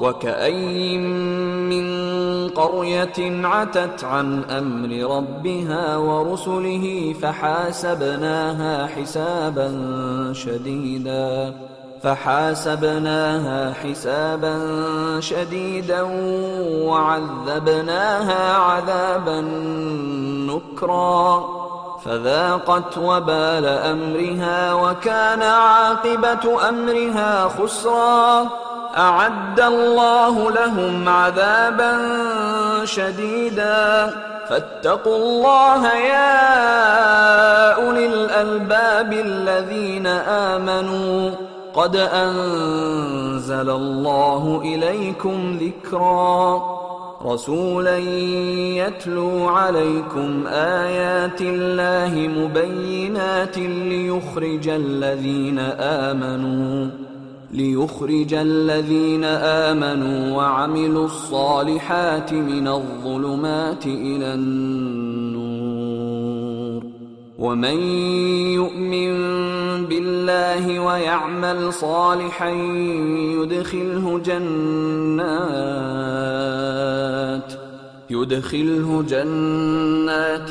وكأين من قرية عتت عن أمر ربها ورسله فحاسبناها حسابا شديدا فحاسبناها حسابا شديدا وعذبناها عذابا نكرا فذاقت وبال أمرها وكان عاقبة أمرها خسرا أعد الله لهم عذابا شديدا. فاتقوا الله يا أولي الألباب الذين آمنوا. قد أنزل الله إليكم ذكرا. رسولا يتلو عليكم آيات الله مبينات ليخرج الذين آمنوا. ليخرج الذين آمنوا وعملوا الصالحات من الظلمات إلى النور. ومن يؤمن بالله ويعمل صالحا يدخله جنات يدخله جنات